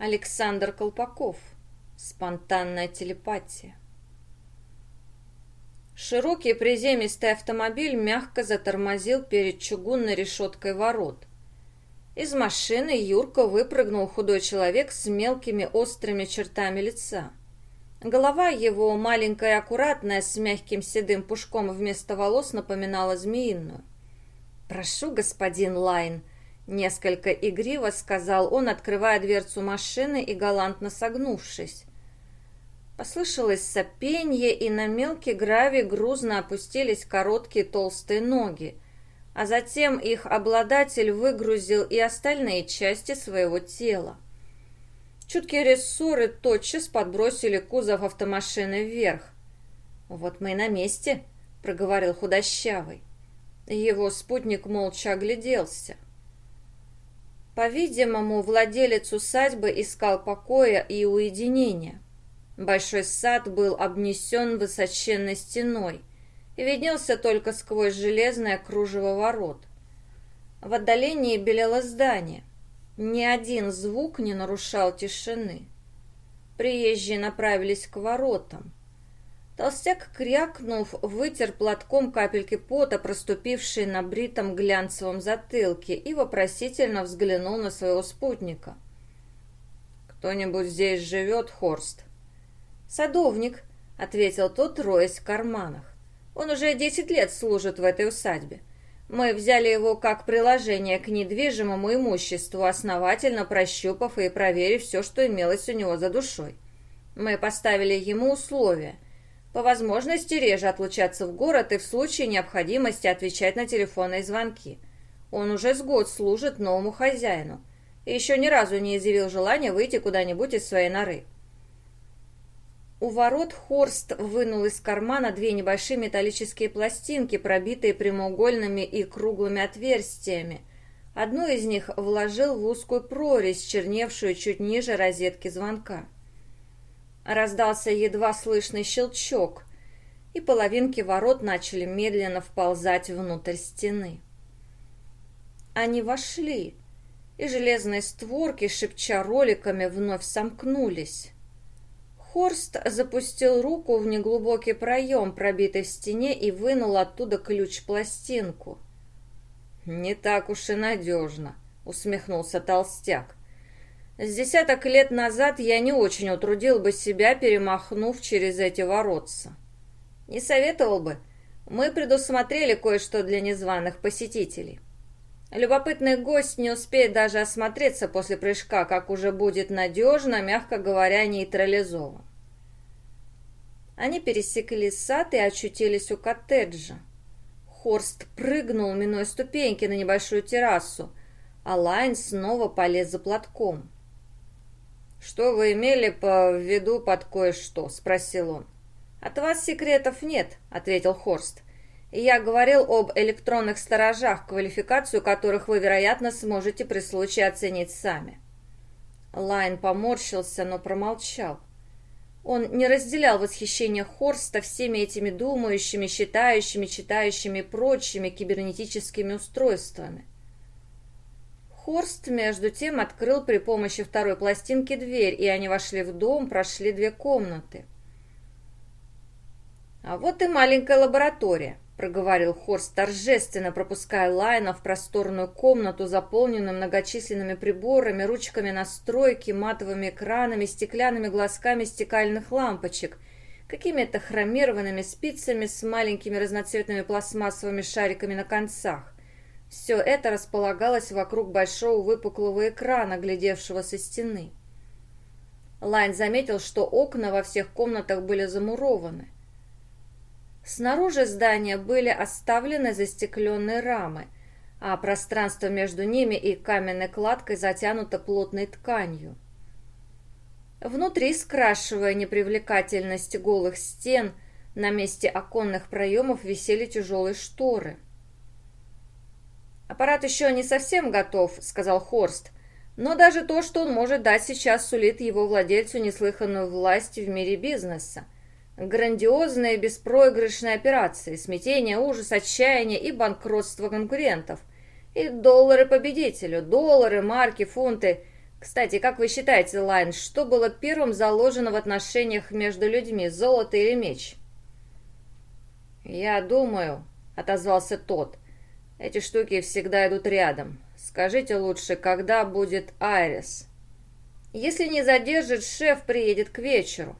Александр Колпаков. Спонтанная телепатия. Широкий приземистый автомобиль мягко затормозил перед чугунной решеткой ворот. Из машины Юрко выпрыгнул худой человек с мелкими острыми чертами лица. Голова его, маленькая и аккуратная, с мягким седым пушком вместо волос, напоминала змеиную. «Прошу, господин Лайн», — несколько игриво сказал он, открывая дверцу машины и галантно согнувшись. Послышалось сопенье, и на мелкий гравий грузно опустились короткие толстые ноги, а затем их обладатель выгрузил и остальные части своего тела. Чуткие рессоры тотчас подбросили кузов автомашины вверх. «Вот мы и на месте», — проговорил худощавый. Его спутник молча огляделся. По-видимому, владелец усадьбы искал покоя и уединения. Большой сад был обнесен высоченной стеной и виднелся только сквозь железное кружево ворот. В отдалении белело здание. Ни один звук не нарушал тишины. Приезжие направились к воротам. Толстяк, крякнув, вытер платком капельки пота, проступившие на бритом глянцевом затылке, и вопросительно взглянул на своего спутника. «Кто-нибудь здесь живет, Хорст?» «Садовник», — ответил тот, роясь в карманах. «Он уже десять лет служит в этой усадьбе. Мы взяли его как приложение к недвижимому имуществу, основательно прощупав и проверив все, что имелось у него за душой. Мы поставили ему условия — по возможности реже отлучаться в город и в случае необходимости отвечать на телефонные звонки. Он уже с год служит новому хозяину и еще ни разу не изъявил желания выйти куда-нибудь из своей норы. У ворот Хорст вынул из кармана две небольшие металлические пластинки, пробитые прямоугольными и круглыми отверстиями. Одну из них вложил в узкую прорезь, черневшую чуть ниже розетки звонка. Раздался едва слышный щелчок, и половинки ворот начали медленно вползать внутрь стены. Они вошли, и железные створки, шепча роликами, вновь сомкнулись. Хорст запустил руку в неглубокий проем, пробитый в стене, и вынул оттуда ключ-пластинку. «Не так уж и надежно», — усмехнулся толстяк. С десяток лет назад я не очень утрудил бы себя, перемахнув через эти воротца. Не советовал бы. Мы предусмотрели кое-что для незваных посетителей. Любопытный гость не успеет даже осмотреться после прыжка, как уже будет надежно, мягко говоря, нейтрализован. Они пересекли сад и очутились у коттеджа. Хорст прыгнул, минуя ступеньки на небольшую террасу, а Лайн снова полез за платком. «Что вы имели в виду под кое-что?» — спросил он. «От вас секретов нет», — ответил Хорст. «Я говорил об электронных сторожах, квалификацию которых вы, вероятно, сможете при случае оценить сами». Лайн поморщился, но промолчал. Он не разделял восхищение Хорста всеми этими думающими, считающими, читающими и прочими кибернетическими устройствами. Хорст, между тем, открыл при помощи второй пластинки дверь, и они вошли в дом, прошли две комнаты. «А вот и маленькая лаборатория», — проговорил Хорст торжественно, пропуская Лайна в просторную комнату, заполненную многочисленными приборами, ручками настройки, матовыми экранами, стеклянными глазками стекальных лампочек, какими-то хромированными спицами с маленькими разноцветными пластмассовыми шариками на концах. Все это располагалось вокруг большого выпуклого экрана, глядевшего со стены. Лайн заметил, что окна во всех комнатах были замурованы. Снаружи здания были оставлены застекленные рамы, а пространство между ними и каменной кладкой затянуто плотной тканью. Внутри, скрашивая непривлекательность голых стен, на месте оконных проемов висели тяжелые шторы – «Аппарат еще не совсем готов», — сказал Хорст. «Но даже то, что он может дать сейчас, сулит его владельцу неслыханную власть в мире бизнеса. Грандиозные беспроигрышные операции, смятение, ужас, отчаяние и банкротство конкурентов. И доллары победителю, доллары, марки, фунты. Кстати, как вы считаете, Лайн, что было первым заложено в отношениях между людьми, золото или меч? «Я думаю», — отозвался тот, — «эти штуки всегда идут рядом. Скажите лучше, когда будет Айрис?» «Если не задержит, шеф приедет к вечеру.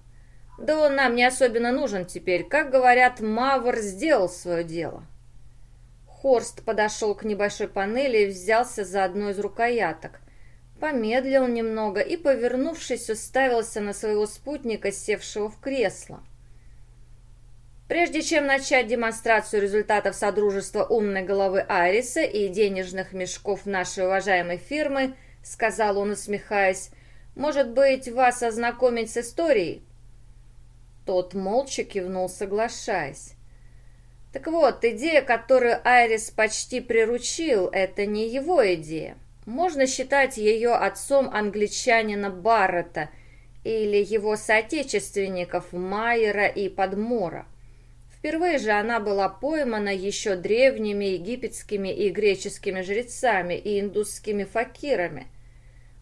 Да он нам не особенно нужен теперь. Как говорят, Мавр сделал свое дело». Хорст подошел к небольшой панели и взялся за одну из рукояток. Помедлил немного и, повернувшись, уставился на своего спутника, севшего в кресло. Прежде чем начать демонстрацию результатов Содружества умной головы Айриса и денежных мешков нашей уважаемой фирмы, сказал он, усмехаясь, «Может быть, вас ознакомить с историей?» Тот молча кивнул, соглашаясь. Так вот, идея, которую Айрис почти приручил, это не его идея. Можно считать ее отцом англичанина Баррета или его соотечественников Майера и Подмора. Впервые же она была поймана еще древними египетскими и греческими жрецами и индусскими факирами.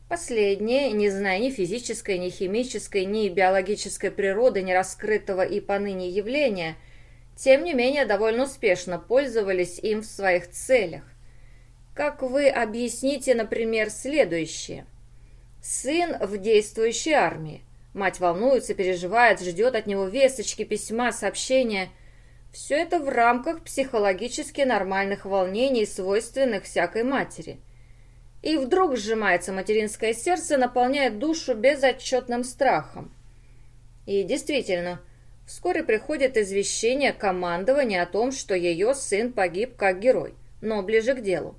Последние, не зная ни физической, ни химической, ни биологической природы нераскрытого и поныне явления, тем не менее довольно успешно пользовались им в своих целях. Как вы объясните, например, следующее? Сын в действующей армии. Мать волнуется, переживает, ждет от него весточки, письма, сообщения – все это в рамках психологически нормальных волнений, свойственных всякой матери. И вдруг сжимается материнское сердце, наполняет душу безотчетным страхом. И действительно, вскоре приходит извещение командования о том, что ее сын погиб как герой, но ближе к делу.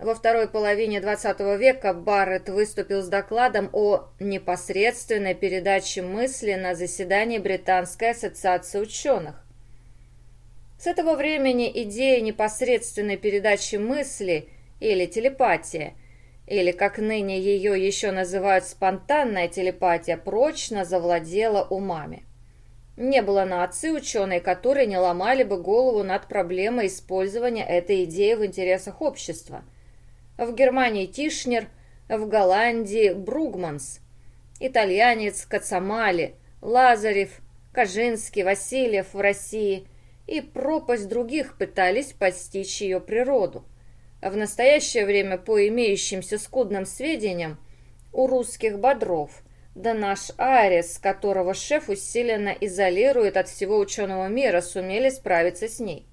Во второй половине XX века Барретт выступил с докладом о непосредственной передаче мысли на заседании Британской ассоциации ученых. С этого времени идея непосредственной передачи мысли или телепатия, или, как ныне ее еще называют, спонтанная телепатия, прочно завладела умами. Не было нации ученые, которые не ломали бы голову над проблемой использования этой идеи в интересах общества. В Германии Тишнер, в Голландии Бругманс, итальянец Кацамали, Лазарев, Кожинский, Васильев в России – и пропасть других пытались постичь ее природу. А в настоящее время, по имеющимся скудным сведениям, у русских бодров, да наш Арис, которого шеф усиленно изолирует от всего ученого мира, сумели справиться с ней.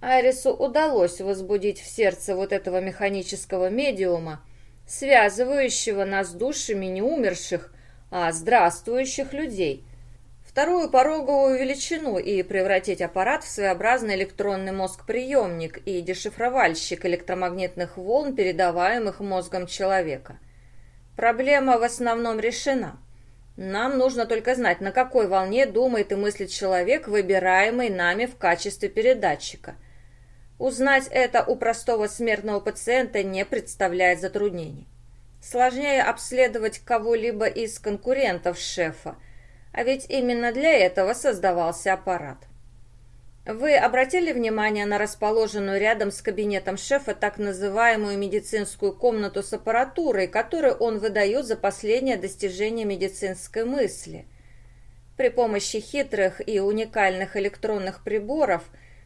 Арису удалось возбудить в сердце вот этого механического медиума, связывающего нас душами не умерших, а здравствующих людей – вторую пороговую величину и превратить аппарат в своеобразный электронный мозг-приемник и дешифровальщик электромагнитных волн, передаваемых мозгом человека. Проблема в основном решена. Нам нужно только знать, на какой волне думает и мыслит человек, выбираемый нами в качестве передатчика. Узнать это у простого смертного пациента не представляет затруднений. Сложнее обследовать кого-либо из конкурентов шефа – а ведь именно для этого создавался аппарат. Вы обратили внимание на расположенную рядом с кабинетом шефа так называемую медицинскую комнату с аппаратурой, которую он выдает за последнее достижение медицинской мысли? При помощи хитрых и уникальных электронных приборов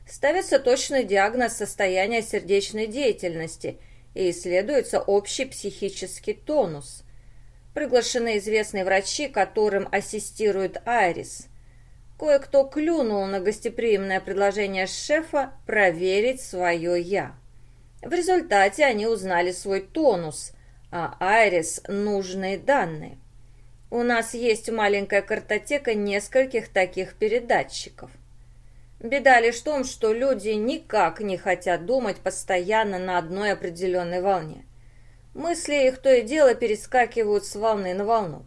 ставится точный диагноз состояния сердечной деятельности и исследуется общий психический тонус – Приглашены известные врачи, которым ассистирует Айрис. Кое-кто клюнул на гостеприимное предложение шефа проверить свое «я». В результате они узнали свой тонус, а Айрис – нужные данные. У нас есть маленькая картотека нескольких таких передатчиков. Беда лишь в том, что люди никак не хотят думать постоянно на одной определенной волне. Мысли их то и дело перескакивают с волны на волну.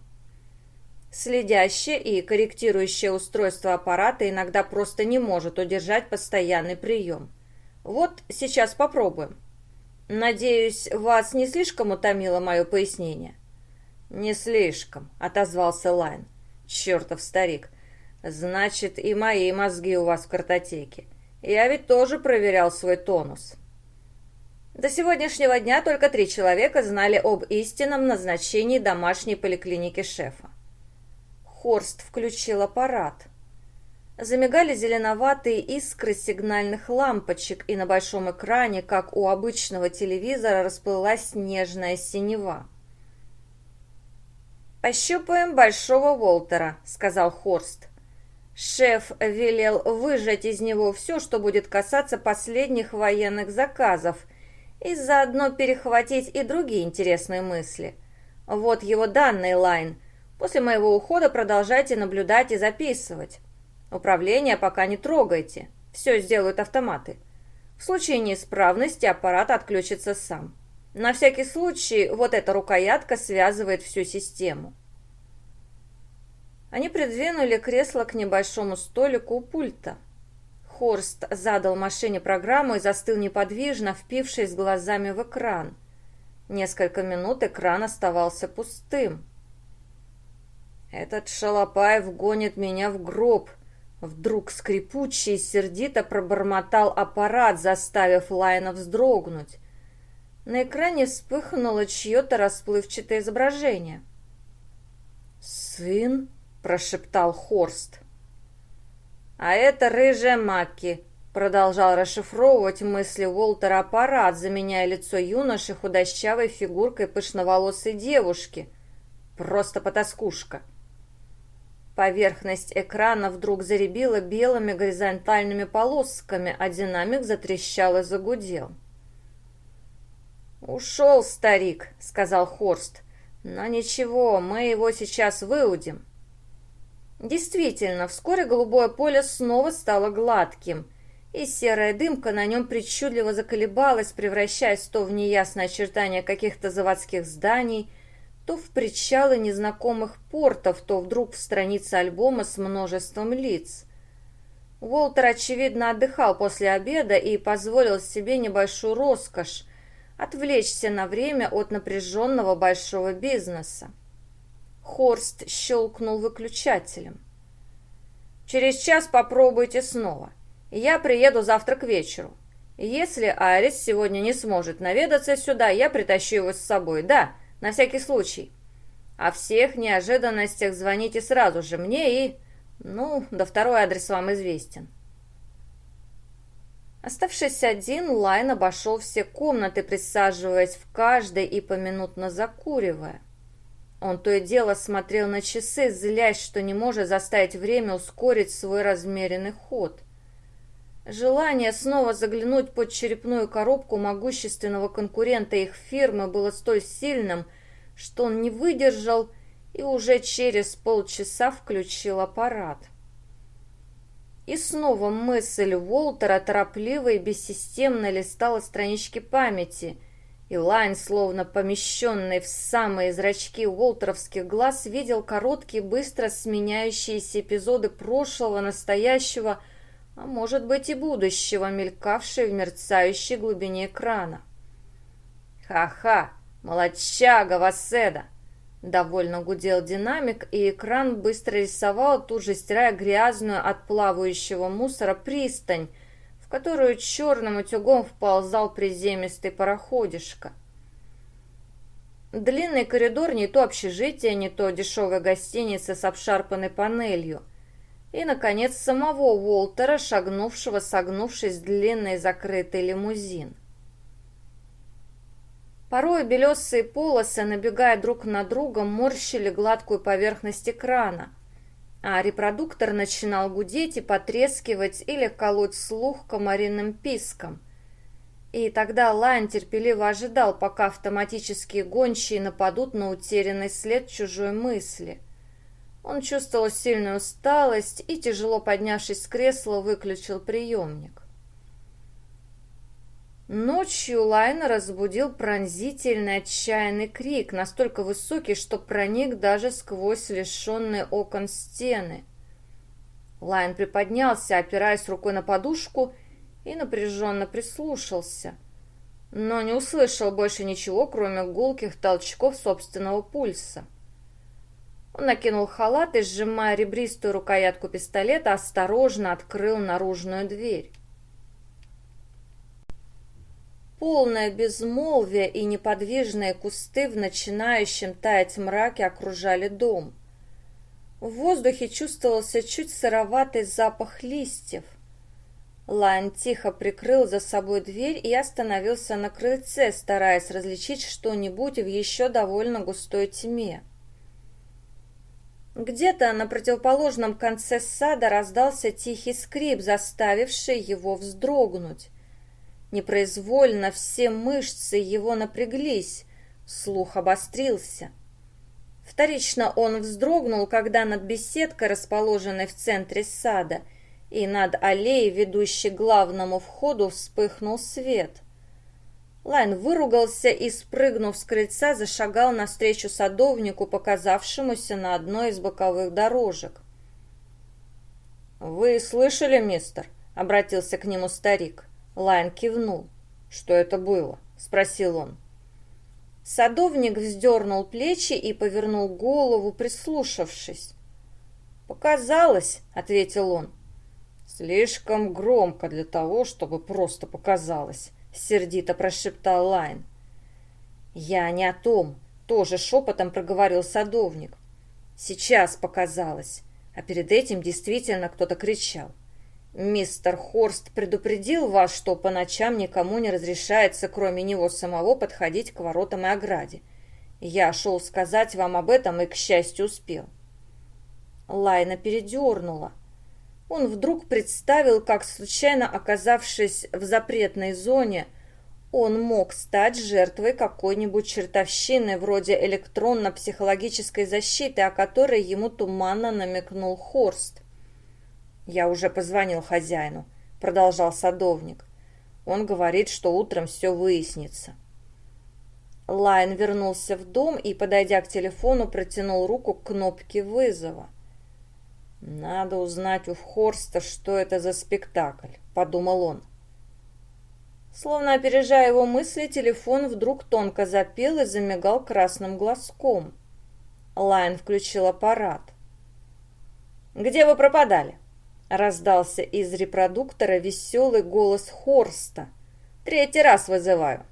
Следящее и корректирующее устройство аппарата иногда просто не может удержать постоянный прием. Вот сейчас попробуем. Надеюсь, вас не слишком утомило мое пояснение? Не слишком, отозвался Лайн. Чертов старик. Значит, и мои мозги у вас в картотеке. Я ведь тоже проверял свой тонус. До сегодняшнего дня только три человека знали об истинном назначении домашней поликлиники шефа. Хорст включил аппарат. Замигали зеленоватые искры сигнальных лампочек, и на большом экране, как у обычного телевизора, расплылась нежная синева. «Пощупаем Большого Уолтера», — сказал Хорст. Шеф велел выжать из него все, что будет касаться последних военных заказов, и заодно перехватить и другие интересные мысли. Вот его данные, Лайн. После моего ухода продолжайте наблюдать и записывать. Управление пока не трогайте. Все сделают автоматы. В случае неисправности аппарат отключится сам. На всякий случай вот эта рукоятка связывает всю систему. Они придвинули кресло к небольшому столику у пульта. Хорст задал машине программу и застыл неподвижно, впившись глазами в экран. Несколько минут экран оставался пустым. «Этот Шалопаев гонит меня в гроб», Вдруг скрипучий сердито пробормотал аппарат, заставив Лайна вздрогнуть. На экране вспыхнуло чье-то расплывчатое изображение. «Сын?» – прошептал Хорст. «А это рыжая Макки», – продолжал расшифровывать мысли Уолтера аппарат, заменяя лицо юноши худощавой фигуркой пышноволосой девушки. «Просто потаскушка». Поверхность экрана вдруг заребила белыми горизонтальными полосками, а динамик затрещал и загудел. «Ушел старик», — сказал Хорст. «Но ничего, мы его сейчас выудим». Действительно, вскоре голубое поле снова стало гладким, и серая дымка на нем причудливо заколебалась, превращаясь то в неясное очертание каких-то заводских зданий, то в причалы незнакомых портов, то вдруг в странице альбома с множеством лиц. Уолтер, очевидно, отдыхал после обеда и позволил себе небольшую роскошь отвлечься на время от напряженного большого бизнеса. Хорст щелкнул выключателем. «Через час попробуйте снова. Я приеду завтра к вечеру. Если Арис сегодня не сможет наведаться сюда, я притащу его с собой. Да, на всякий случай. О всех неожиданностях звоните сразу же мне и... Ну, да второй адрес вам известен. Оставшись один, Лайн обошел все комнаты, присаживаясь в каждой и поминутно закуривая. Он то и дело смотрел на часы, злясь, что не может заставить время ускорить свой размеренный ход. Желание снова заглянуть под черепную коробку могущественного конкурента их фирмы было столь сильным, что он не выдержал и уже через полчаса включил аппарат. И снова мысль Уолтера торопливо и бессистемно листала странички памяти, и Лайн, словно помещенный в самые зрачки уолтеровских глаз, видел короткие, быстро сменяющиеся эпизоды прошлого, настоящего, а может быть и будущего, мелькавшие в мерцающей глубине экрана. «Ха-ха!» «Молодчага, Васеда!» Довольно гудел динамик, и экран быстро рисовал, тут же стирая грязную от плавающего мусора пристань, которую черным утюгом вползал приземистый пароходишка. Длинный коридор не то общежитие, не то дешевая гостиница с обшарпанной панелью. И, наконец, самого Уолтера, шагнувшего, согнувшись в длинный закрытый лимузин. Порой белесые полосы, набегая друг на друга, морщили гладкую поверхность экрана, а репродуктор начинал гудеть и потрескивать или колоть слух комариным писком. И тогда Лайн терпеливо ожидал, пока автоматические гончие нападут на утерянный след чужой мысли. Он чувствовал сильную усталость и, тяжело поднявшись с кресла, выключил приемник. Ночью Лайна разбудил пронзительный отчаянный крик, настолько высокий, что проник даже сквозь лишенные окон стены. Лайн приподнялся, опираясь рукой на подушку, и напряженно прислушался, но не услышал больше ничего, кроме гулких толчков собственного пульса. Он накинул халат и, сжимая ребристую рукоятку пистолета, осторожно открыл наружную дверь. Полное безмолвие и неподвижные кусты в начинающем таять мраке окружали дом. В воздухе чувствовался чуть сыроватый запах листьев. Лайн тихо прикрыл за собой дверь и остановился на крыльце, стараясь различить что-нибудь в еще довольно густой тьме. Где-то на противоположном конце сада раздался тихий скрип, заставивший его вздрогнуть. Непроизвольно все мышцы его напряглись, слух обострился. Вторично он вздрогнул, когда над беседкой, расположенной в центре сада, и над аллеей, ведущей к главному входу, вспыхнул свет. Лайн выругался и, спрыгнув с крыльца, зашагал навстречу садовнику, показавшемуся на одной из боковых дорожек. «Вы слышали, мистер?» — обратился к нему старик. Лайн кивнул. «Что это было?» — спросил он. Садовник вздернул плечи и повернул голову, прислушавшись. «Показалось», — ответил он. «Слишком громко для того, чтобы просто показалось», — сердито прошептал Лайн. «Я не о том», — тоже шепотом проговорил садовник. «Сейчас показалось, а перед этим действительно кто-то кричал. Мистер Хорст предупредил вас, что по ночам никому не разрешается, кроме него самого, подходить к воротам и ограде. Я шел сказать вам об этом и, к счастью, успел. Лайна передернула. Он вдруг представил, как, случайно оказавшись в запретной зоне, он мог стать жертвой какой-нибудь чертовщины вроде электронно-психологической защиты, о которой ему туманно намекнул Хорст. «Я уже позвонил хозяину», — продолжал садовник. «Он говорит, что утром все выяснится». Лайн вернулся в дом и, подойдя к телефону, протянул руку к кнопке вызова. «Надо узнать у Хорста, что это за спектакль», — подумал он. Словно опережая его мысли, телефон вдруг тонко запел и замигал красным глазком. Лайн включил аппарат. «Где вы пропадали?» Раздался из репродуктора веселый голос Хорста. «Третий раз вызываю».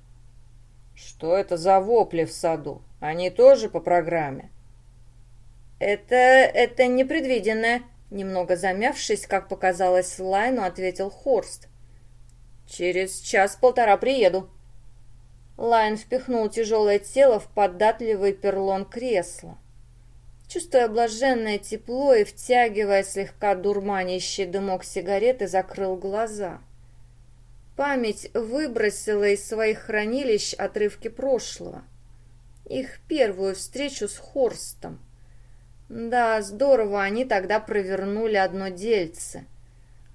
«Что это за вопли в саду? Они тоже по программе?» «Это... это непредвиденное», — немного замявшись, как показалось Лайну, ответил Хорст. «Через час-полтора приеду». Лайн впихнул тяжелое тело в податливый перлон кресла. Чувствуя блаженное тепло и втягивая слегка дурманящий дымок сигареты, закрыл глаза. Память выбросила из своих хранилищ отрывки прошлого. Их первую встречу с Хорстом. Да, здорово они тогда провернули одно дельце.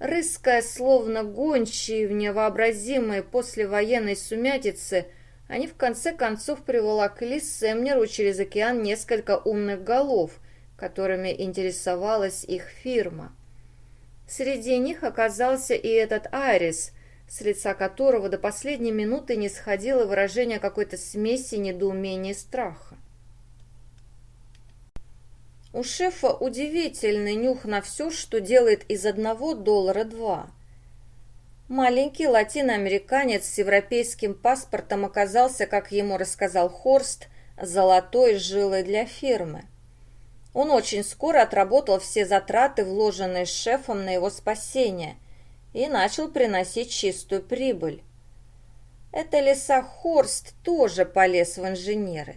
Рыская, словно гончие в невообразимой послевоенной сумятице, они в конце концов приволокли Сэмнеру через океан несколько умных голов, которыми интересовалась их фирма. Среди них оказался и этот Айрис, с лица которого до последней минуты не сходило выражение какой-то смеси недоумения и страха. У шефа удивительный нюх на все, что делает из одного доллара два. Маленький латиноамериканец с европейским паспортом оказался, как ему рассказал Хорст, золотой жилой для фирмы. Он очень скоро отработал все затраты, вложенные шефом на его спасение, и начал приносить чистую прибыль. Это леса Хорст тоже полез в инженеры.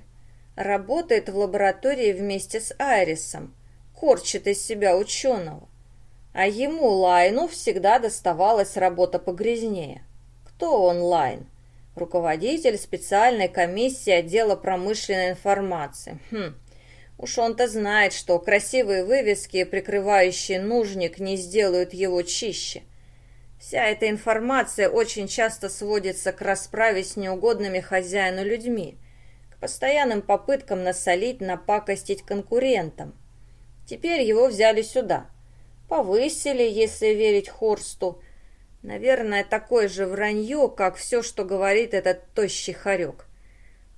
Работает в лаборатории вместе с Айрисом, корчит из себя ученого. А ему, Лайну, всегда доставалась работа погрязнее. Кто он, Лайн? Руководитель специальной комиссии отдела промышленной информации. Хм, уж он-то знает, что красивые вывески, прикрывающие нужник, не сделают его чище. Вся эта информация очень часто сводится к расправе с неугодными хозяину людьми, к постоянным попыткам насолить, напакостить конкурентам. Теперь его взяли сюда – Повысили, если верить Хорсту. Наверное, такое же вранье, как все, что говорит этот тощий хорек.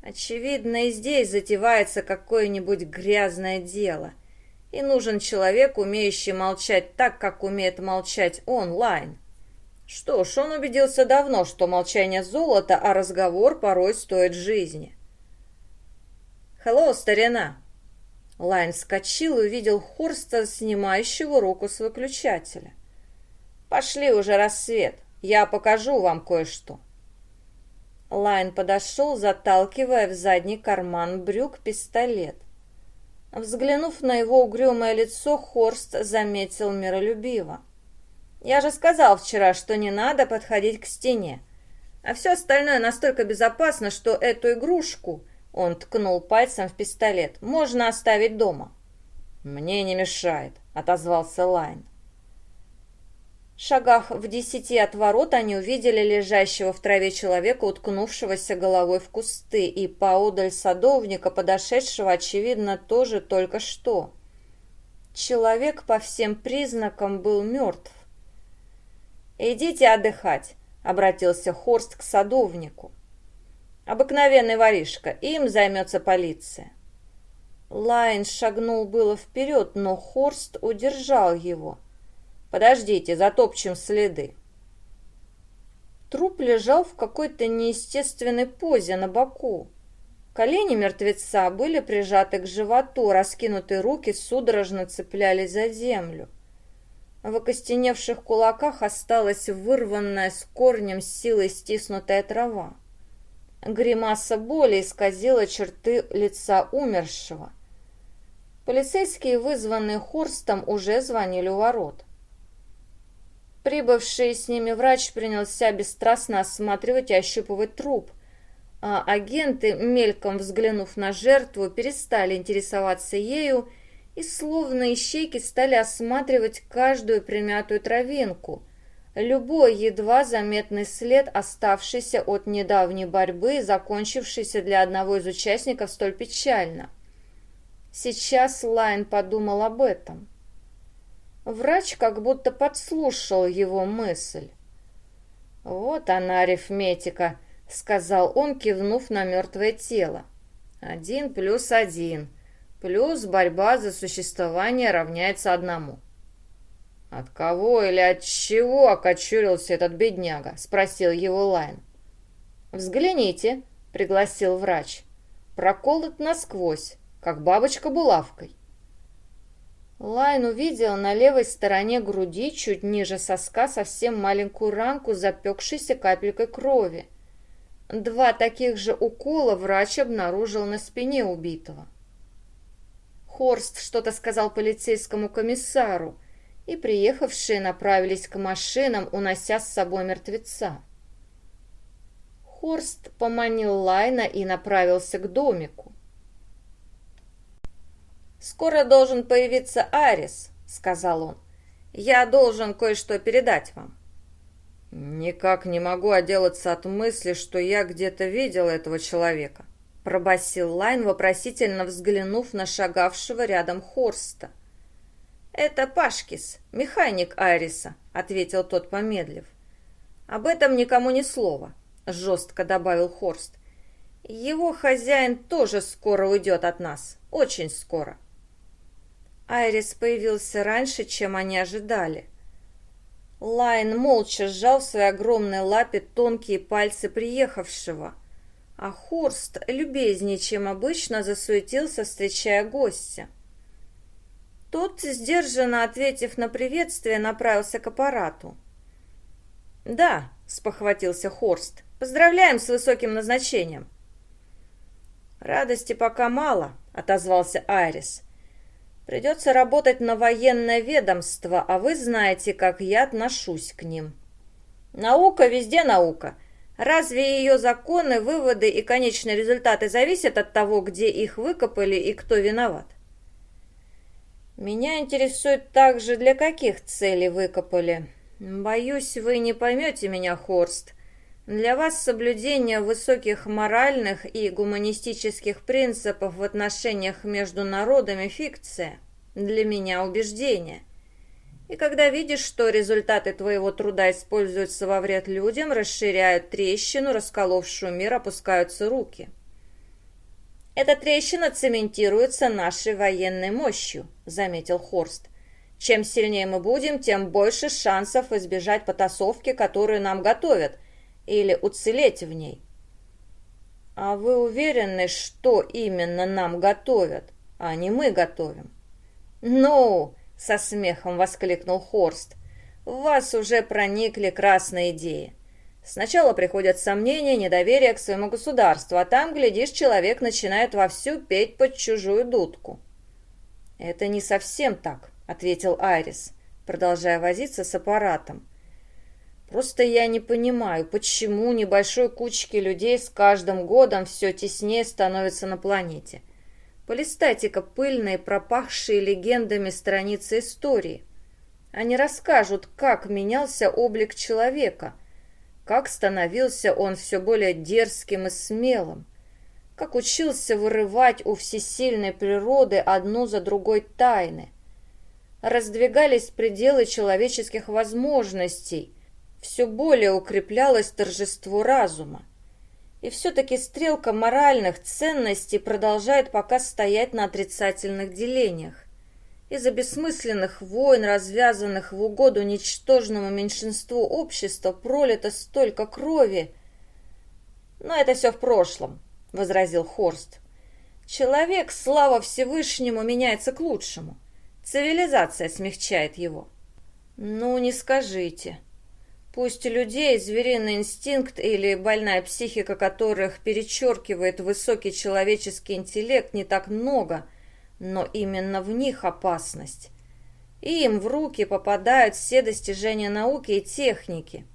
Очевидно, и здесь затевается какое-нибудь грязное дело. И нужен человек, умеющий молчать так, как умеет молчать онлайн. Что ж, он убедился давно, что молчание золота, а разговор порой стоит жизни. «Hello, старина!» Лайн вскочил и увидел Хорста, снимающего руку с выключателя. «Пошли уже рассвет, я покажу вам кое-что». Лайн подошел, заталкивая в задний карман брюк пистолет. Взглянув на его угрюмое лицо, Хорст заметил миролюбиво. «Я же сказал вчера, что не надо подходить к стене. А все остальное настолько безопасно, что эту игрушку он ткнул пальцем в пистолет. «Можно оставить дома». «Мне не мешает», — отозвался Лайн. шагах в десяти от ворот они увидели лежащего в траве человека, уткнувшегося головой в кусты, и поодаль садовника, подошедшего, очевидно, тоже только что. Человек по всем признакам был мертв. «Идите отдыхать», — обратился Хорст к садовнику. Обыкновенный воришка, им займется полиция. Лайн шагнул было вперед, но Хорст удержал его. «Подождите, затопчем следы». Труп лежал в какой-то неестественной позе на боку. Колени мертвеца были прижаты к животу, раскинутые руки судорожно цеплялись за землю. В окостеневших кулаках осталась вырванная с корнем силой стиснутая трава. Гримаса боли исказила черты лица умершего. Полицейские, вызванные Хорстом, уже звонили у ворот. Прибывший с ними врач принялся бесстрастно осматривать и ощупывать труп, а агенты, мельком взглянув на жертву, перестали интересоваться ею и, словно ищейки, стали осматривать каждую примятую травинку – Любой едва заметный след, оставшийся от недавней борьбы, закончившийся для одного из участников столь печально. Сейчас Лайн подумал об этом. Врач как будто подслушал его мысль. «Вот она, арифметика», — сказал он, кивнув на мертвое тело. «Один плюс один, плюс борьба за существование равняется одному». «От кого или от чего окочурился этот бедняга?» — спросил его Лайн. «Взгляните», — пригласил врач. «Проколот насквозь, как бабочка булавкой». Лайн увидел на левой стороне груди, чуть ниже соска, совсем маленькую ранку, запекшейся капелькой крови. Два таких же укола врач обнаружил на спине убитого. Хорст что-то сказал полицейскому комиссару, и приехавшие направились к машинам, унося с собой мертвеца. Хорст поманил Лайна и направился к домику. «Скоро должен появиться Арис», — сказал он. «Я должен кое-что передать вам». «Никак не могу отделаться от мысли, что я где-то видел этого человека», — пробасил Лайн, вопросительно взглянув на шагавшего рядом Хорста. «Это Пашкис, механик Айриса», — ответил тот, помедлив. «Об этом никому ни слова», — жестко добавил Хорст. «Его хозяин тоже скоро уйдет от нас, очень скоро». Айрис появился раньше, чем они ожидали. Лайн молча сжал в своей огромной лапе тонкие пальцы приехавшего, а Хорст, любезнее, чем обычно, засуетился, встречая гостя. Тот, сдержанно ответив на приветствие, направился к аппарату. «Да», — спохватился Хорст, — «поздравляем с высоким назначением». «Радости пока мало», — отозвался Айрис. «Придется работать на военное ведомство, а вы знаете, как я отношусь к ним». «Наука везде наука. Разве ее законы, выводы и конечные результаты зависят от того, где их выкопали и кто виноват?» Меня интересует также, для каких целей выкопали. Боюсь, вы не поймете меня, Хорст. Для вас соблюдение высоких моральных и гуманистических принципов в отношениях между народами – фикция. Для меня – убеждение. И когда видишь, что результаты твоего труда используются во вред людям, расширяют трещину, расколовшую мир, опускаются руки – «Эта трещина цементируется нашей военной мощью», — заметил Хорст. Чем сильнее мы будем, тем больше шансов избежать потасовки, которую нам готовят, или уцелеть в ней. А вы уверены, что именно нам готовят, а не мы готовим? Ну, со смехом воскликнул Хорст, в вас уже проникли красные идеи. Сначала приходят сомнения, недоверие к своему государству, а там, глядишь, человек начинает вовсю петь под чужую дудку. «Это не совсем так», — ответил Айрис, продолжая возиться с аппаратом. «Просто я не понимаю, почему небольшой кучки людей с каждым годом все теснее становится на планете. Полистайте-ка пыльные, пропахшие легендами страницы истории. Они расскажут, как менялся облик человека — как становился он все более дерзким и смелым, как учился вырывать у всесильной природы одну за другой тайны. Раздвигались пределы человеческих возможностей, все более укреплялось торжество разума. И все-таки стрелка моральных ценностей продолжает пока стоять на отрицательных делениях. Из-за бессмысленных войн, развязанных в угоду ничтожному меньшинству общества, пролито столько крови. Но это все в прошлом, — возразил Хорст. Человек, слава Всевышнему, меняется к лучшему. Цивилизация смягчает его. Ну, не скажите. Пусть людей звериный инстинкт или больная психика которых перечеркивает высокий человеческий интеллект не так много — но именно в них опасность. Им в руки попадают все достижения науки и техники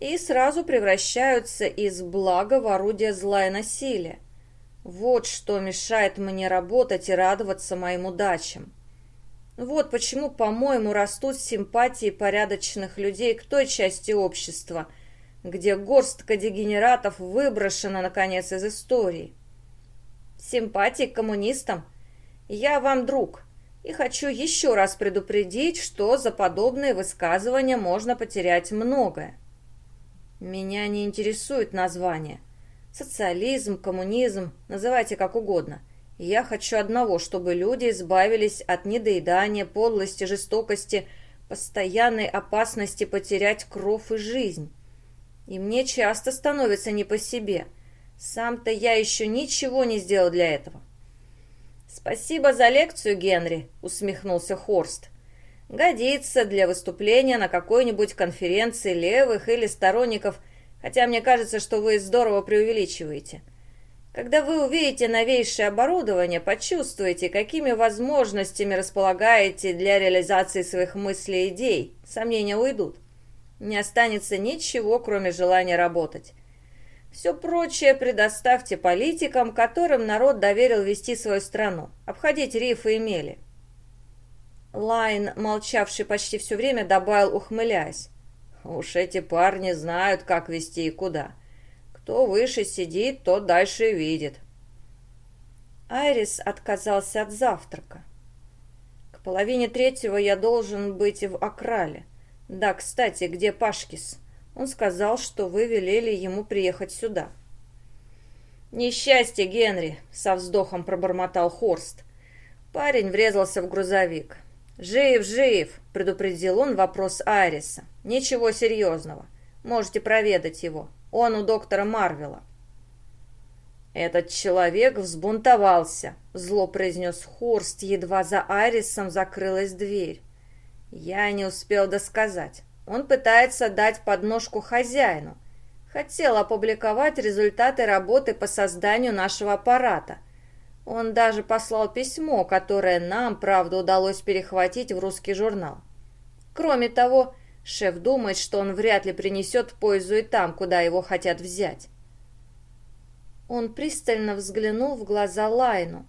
и сразу превращаются из блага в орудие зла и насилия. Вот что мешает мне работать и радоваться моим удачам. Вот почему, по-моему, растут симпатии порядочных людей к той части общества, где горстка дегенератов выброшена, наконец, из истории. Симпатии к коммунистам – я вам друг и хочу еще раз предупредить, что за подобные высказывания можно потерять многое. Меня не интересует название. Социализм, коммунизм, называйте как угодно. Я хочу одного, чтобы люди избавились от недоедания, подлости, жестокости, постоянной опасности потерять кровь и жизнь. И мне часто становится не по себе. Сам-то я еще ничего не сделал для этого. «Спасибо за лекцию, Генри», — усмехнулся Хорст. «Годится для выступления на какой-нибудь конференции левых или сторонников, хотя мне кажется, что вы здорово преувеличиваете. Когда вы увидите новейшее оборудование, почувствуете, какими возможностями располагаете для реализации своих мыслей и идей. Сомнения уйдут. Не останется ничего, кроме желания работать. Все прочее предоставьте политикам, которым народ доверил вести свою страну, обходить рифы и мели. Лайн, молчавший почти все время, добавил, ухмыляясь. Уж эти парни знают, как вести и куда. Кто выше сидит, тот дальше видит. Айрис отказался от завтрака. К половине третьего я должен быть в Акрале. Да, кстати, где Пашкис? Он сказал, что вы велели ему приехать сюда». «Несчастье, Генри!» — со вздохом пробормотал Хорст. Парень врезался в грузовик. «Жив, жив!» — предупредил он вопрос Айриса. «Ничего серьезного. Можете проведать его. Он у доктора Марвела». «Этот человек взбунтовался», — зло произнес Хорст, едва за Айрисом закрылась дверь. Я не успел досказать. Он пытается дать подножку хозяину. Хотел опубликовать результаты работы по созданию нашего аппарата. Он даже послал письмо, которое нам, правда, удалось перехватить в русский журнал. Кроме того, шеф думает, что он вряд ли принесет пользу и там, куда его хотят взять. Он пристально взглянул в глаза Лайну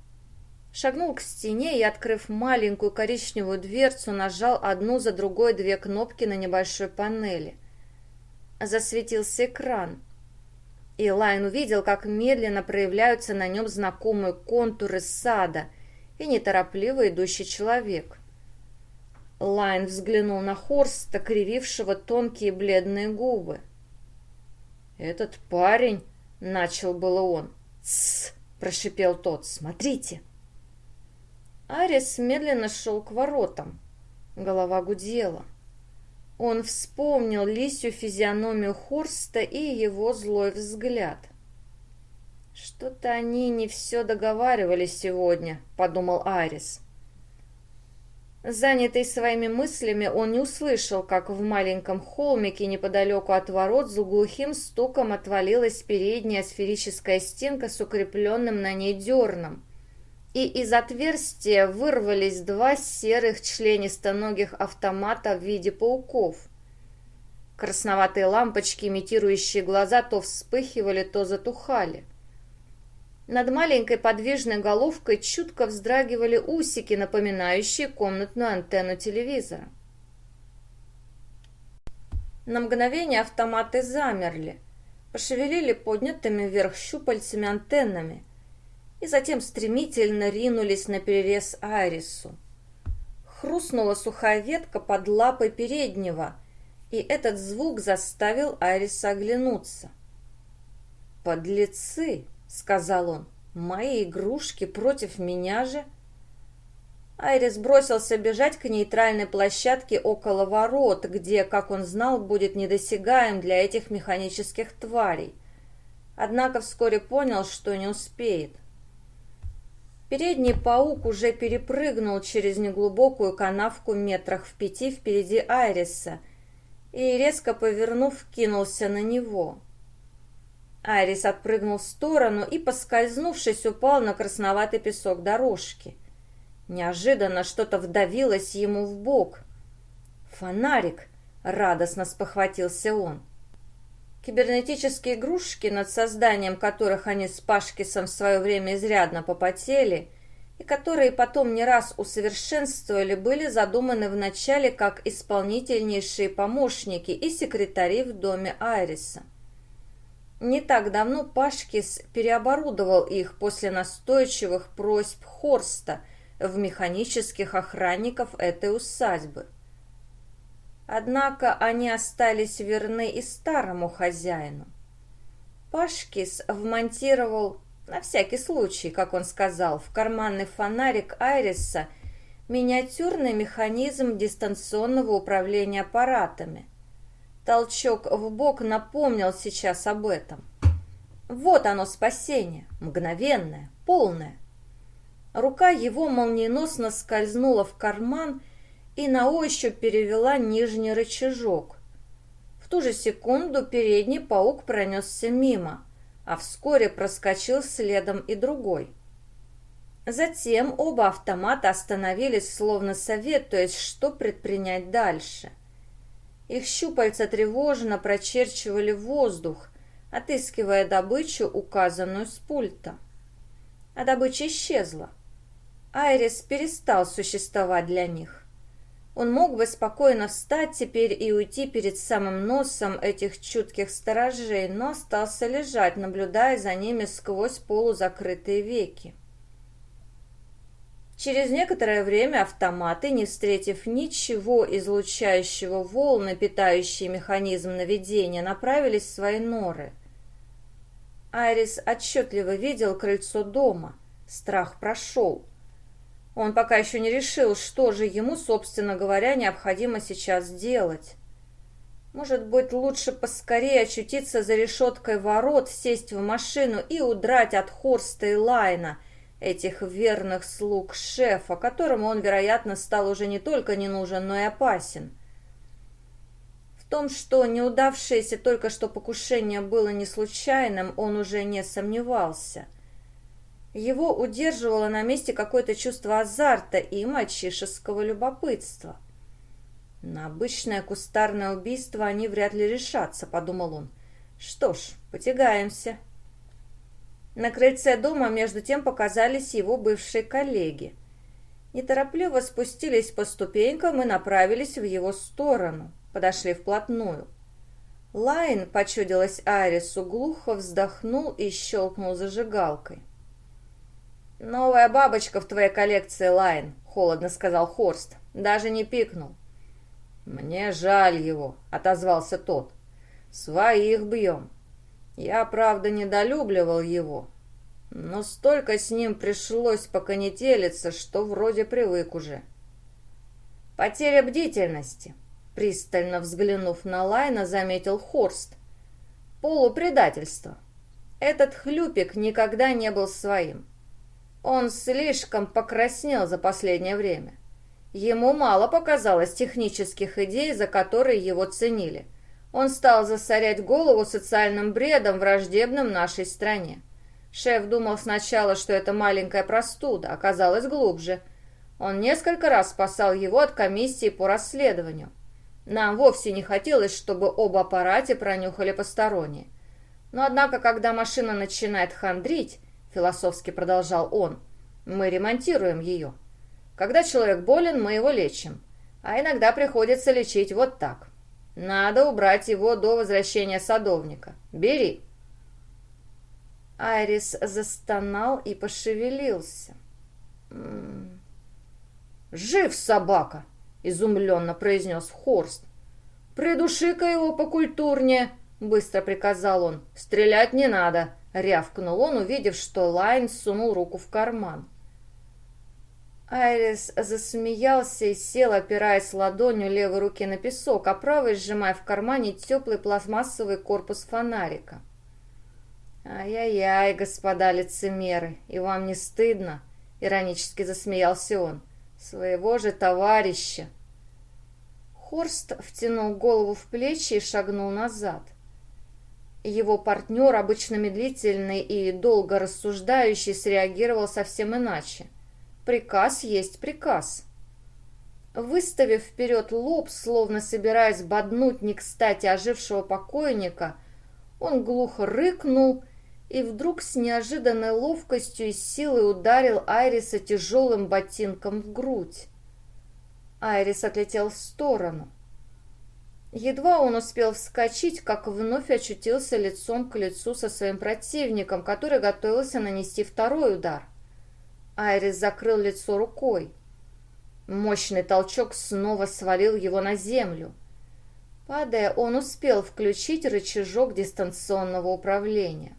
шагнул к стене и, открыв маленькую коричневую дверцу, нажал одну за другой две кнопки на небольшой панели. Засветился экран. И Лайн увидел, как медленно проявляются на нем знакомые контуры сада и неторопливо идущий человек. Лайн взглянул на Хорста, кривившего тонкие бледные губы. «Этот парень...» — начал было он. «Тссс!» — прошипел тот. «Смотрите!» Арис медленно шел к воротам. Голова гудела. Он вспомнил лисью физиономию Хорста и его злой взгляд. «Что-то они не все договаривались сегодня», — подумал Арис. Занятый своими мыслями, он не услышал, как в маленьком холмике неподалеку от ворот с глухим стуком отвалилась передняя сферическая стенка с укрепленным на ней дерном. И из отверстия вырвались два серых членистоногих автомата в виде пауков. Красноватые лампочки, имитирующие глаза, то вспыхивали, то затухали. Над маленькой подвижной головкой чутко вздрагивали усики, напоминающие комнатную антенну телевизора. На мгновение автоматы замерли, пошевелили поднятыми вверх щупальцами антеннами и затем стремительно ринулись на перерез Айрису. Хрустнула сухая ветка под лапой переднего, и этот звук заставил Айриса оглянуться. «Подлецы!» — сказал он. «Мои игрушки против меня же?» Айрис бросился бежать к нейтральной площадке около ворот, где, как он знал, будет недосягаем для этих механических тварей. Однако вскоре понял, что не успеет. Передний паук уже перепрыгнул через неглубокую канавку метрах в пяти впереди Айриса и, резко повернув, кинулся на него. Айрис отпрыгнул в сторону и, поскользнувшись, упал на красноватый песок дорожки. Неожиданно что-то вдавилось ему в бок. «Фонарик!» — радостно спохватился он. Кибернетические игрушки, над созданием которых они с Пашкисом в свое время изрядно попотели, и которые потом не раз усовершенствовали, были задуманы вначале как исполнительнейшие помощники и секретари в доме Айриса. Не так давно Пашкис переоборудовал их после настойчивых просьб Хорста в механических охранников этой усадьбы. Однако они остались верны и старому хозяину. Пашкис вмонтировал, на всякий случай, как он сказал, в карманный фонарик Айриса миниатюрный механизм дистанционного управления аппаратами – Толчок в бок напомнил сейчас об этом. Вот оно спасение, мгновенное, полное. Рука его молниеносно скользнула в карман и на ощупь перевела нижний рычажок. В ту же секунду передний паук пронесся мимо, а вскоре проскочил следом и другой. Затем оба автомата остановились, словно советуясь, что предпринять дальше. Их щупальца тревожно прочерчивали воздух, отыскивая добычу, указанную с пульта. А добыча исчезла. Айрис перестал существовать для них. Он мог бы спокойно встать теперь и уйти перед самым носом этих чутких сторожей, но остался лежать, наблюдая за ними сквозь полузакрытые веки. Через некоторое время автоматы, не встретив ничего излучающего волны, питающие механизм наведения, направились в свои норы. Айрис отчетливо видел крыльцо дома. Страх прошел. Он пока еще не решил, что же ему, собственно говоря, необходимо сейчас делать. Может быть, лучше поскорее очутиться за решеткой ворот, сесть в машину и удрать от Хорста и Лайна – этих верных слуг шефа, которому он, вероятно, стал уже не только не нужен, но и опасен. В том, что неудавшееся только что покушение было не случайным, он уже не сомневался. Его удерживало на месте какое-то чувство азарта и мальчишеского любопытства. На обычное кустарное убийство они вряд ли решатся, подумал он. Что ж, потягаемся. На крыльце дома между тем показались его бывшие коллеги. Неторопливо спустились по ступенькам и направились в его сторону, подошли вплотную. Лайн, почудилась Арису, глухо вздохнул и щелкнул зажигалкой. «Новая бабочка в твоей коллекции, Лайн», — холодно сказал Хорст. Даже не пикнул. «Мне жаль его», — отозвался тот. «Своих бьем. Я, правда, недолюбливал его, но столько с ним пришлось поканителиться, что вроде привык уже. «Потеря бдительности», — пристально взглянув на Лайна, заметил Хорст. «Полупредательство. Этот хлюпик никогда не был своим. Он слишком покраснел за последнее время. Ему мало показалось технических идей, за которые его ценили. Он стал засорять голову социальным бредом, враждебным нашей стране. Шеф думал сначала, что это маленькая простуда, оказалось глубже. Он несколько раз спасал его от комиссии по расследованию. Нам вовсе не хотелось, чтобы оба аппарате пронюхали посторонние. Но однако, когда машина начинает хандрить, философски продолжал он, мы ремонтируем ее. Когда человек болен, мы его лечим. А иногда приходится лечить вот так. Надо убрать его до возвращения садовника. Бери. Айрис застонал и пошевелился. «Жив собака!» — изумленно произнес Хорст. «Придуши-ка его покультурнее!» — быстро приказал он. «Стрелять не надо!» — рявкнул он, увидев, что Лайн сунул руку в карман. Айрис засмеялся и сел, опираясь ладонью левой руки на песок, а правой сжимая в кармане теплый пластмассовый корпус фонарика. «Ай-яй-яй, господа лицемеры, и вам не стыдно?» — иронически засмеялся он. «Своего же товарища!» Хорст втянул голову в плечи и шагнул назад. Его партнер, обычно медлительный и долго рассуждающий, среагировал совсем иначе. Приказ есть приказ. Выставив вперед лоб, словно собираясь боднуть не кстати ожившего покойника, он глухо рыкнул и вдруг с неожиданной ловкостью и силой ударил Айриса тяжелым ботинком в грудь. Айрис отлетел в сторону. Едва он успел вскочить, как вновь очутился лицом к лицу со своим противником, который готовился нанести второй удар. Айрис закрыл лицо рукой. Мощный толчок снова свалил его на землю. Падая, он успел включить рычажок дистанционного управления.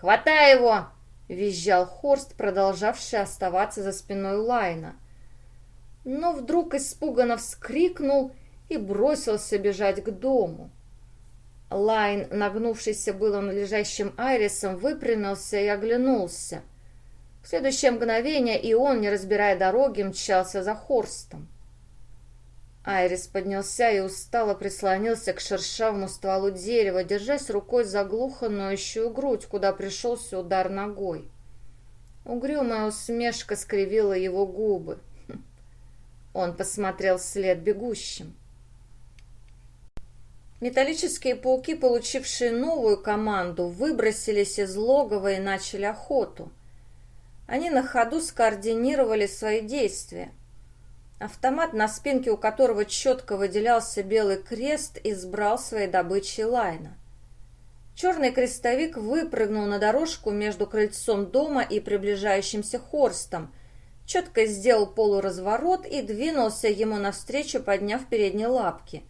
«Хватай его!» — визжал Хорст, продолжавший оставаться за спиной Лайна. Но вдруг испуганно вскрикнул и бросился бежать к дому. Лайн, нагнувшийся было над лежащим Айрисом, выпрямился и оглянулся. В следующее мгновение и он, не разбирая дороги, мчался за Хорстом. Айрис поднялся и устало прислонился к шершавому стволу дерева, держась рукой за глухо ноющую грудь, куда пришелся удар ногой. Угрюмая усмешка скривила его губы. Он посмотрел вслед бегущим. Металлические пауки, получившие новую команду, выбросились из логова и начали охоту. Они на ходу скоординировали свои действия. Автомат, на спинке у которого четко выделялся белый крест, избрал своей добычей Лайна. Черный крестовик выпрыгнул на дорожку между крыльцом дома и приближающимся Хорстом, четко сделал полуразворот и двинулся ему навстречу, подняв передние лапки.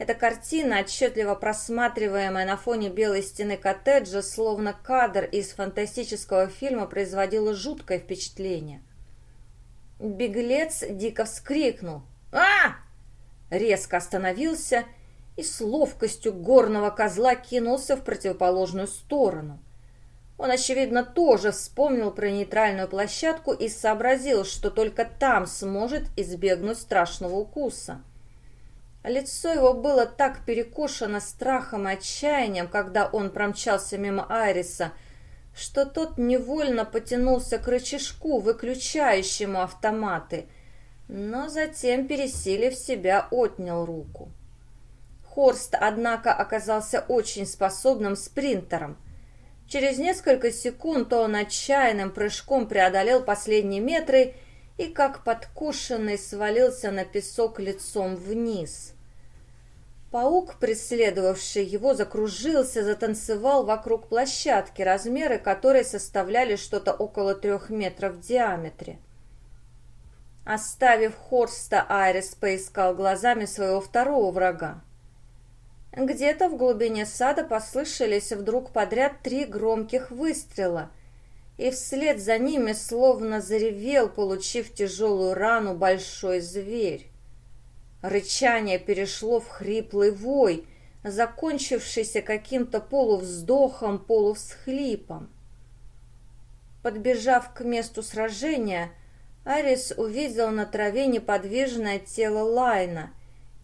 Эта картина, отчетливо просматриваемая на фоне белой стены коттеджа, словно кадр из фантастического фильма, производила жуткое впечатление. Беглец дико вскрикнул. а Резко остановился и с ловкостью горного козла кинулся в противоположную сторону. Он, очевидно, тоже вспомнил про нейтральную площадку и сообразил, что только там сможет избегнуть страшного укуса. Лицо его было так перекошено страхом и отчаянием, когда он промчался мимо Айриса, что тот невольно потянулся к рычажку, выключающему автоматы, но затем, пересилив себя, отнял руку. Хорст, однако, оказался очень способным спринтером. Через несколько секунд он отчаянным прыжком преодолел последние метры и, как подкушенный, свалился на песок лицом вниз. Паук, преследовавший его, закружился, затанцевал вокруг площадки, размеры которой составляли что-то около трех метров в диаметре. Оставив Хорста, Айрис поискал глазами своего второго врага. Где-то в глубине сада послышались вдруг подряд три громких выстрела — и вслед за ними словно заревел, получив тяжелую рану, большой зверь. Рычание перешло в хриплый вой, закончившийся каким-то полувздохом, полувсхлипом. Подбежав к месту сражения, Айрис увидел на траве неподвижное тело Лайна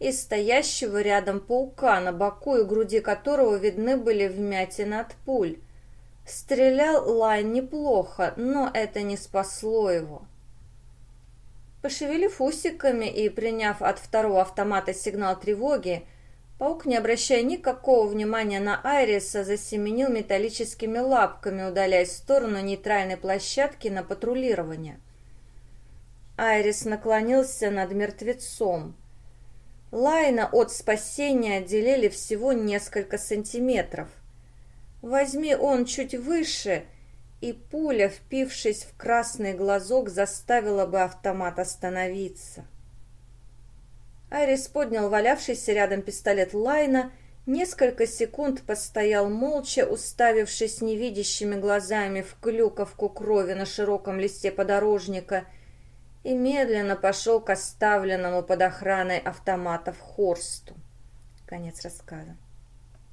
и стоящего рядом паука, на боку и груди которого видны были вмятины от пуль. Стрелял Лайн неплохо, но это не спасло его. Пошевелив усиками и приняв от второго автомата сигнал тревоги, паук, не обращая никакого внимания на Айриса, засеменил металлическими лапками, удаляясь в сторону нейтральной площадки на патрулирование. Айрис наклонился над мертвецом. Лайна от спасения отделили всего несколько сантиметров. Возьми он чуть выше — и пуля, впившись в красный глазок, заставила бы автомат остановиться. Айрис поднял валявшийся рядом пистолет Лайна, несколько секунд постоял молча, уставившись невидящими глазами в клюковку крови на широком листе подорожника, и медленно пошел к оставленному под охраной автоматов Хорсту. Конец рассказа.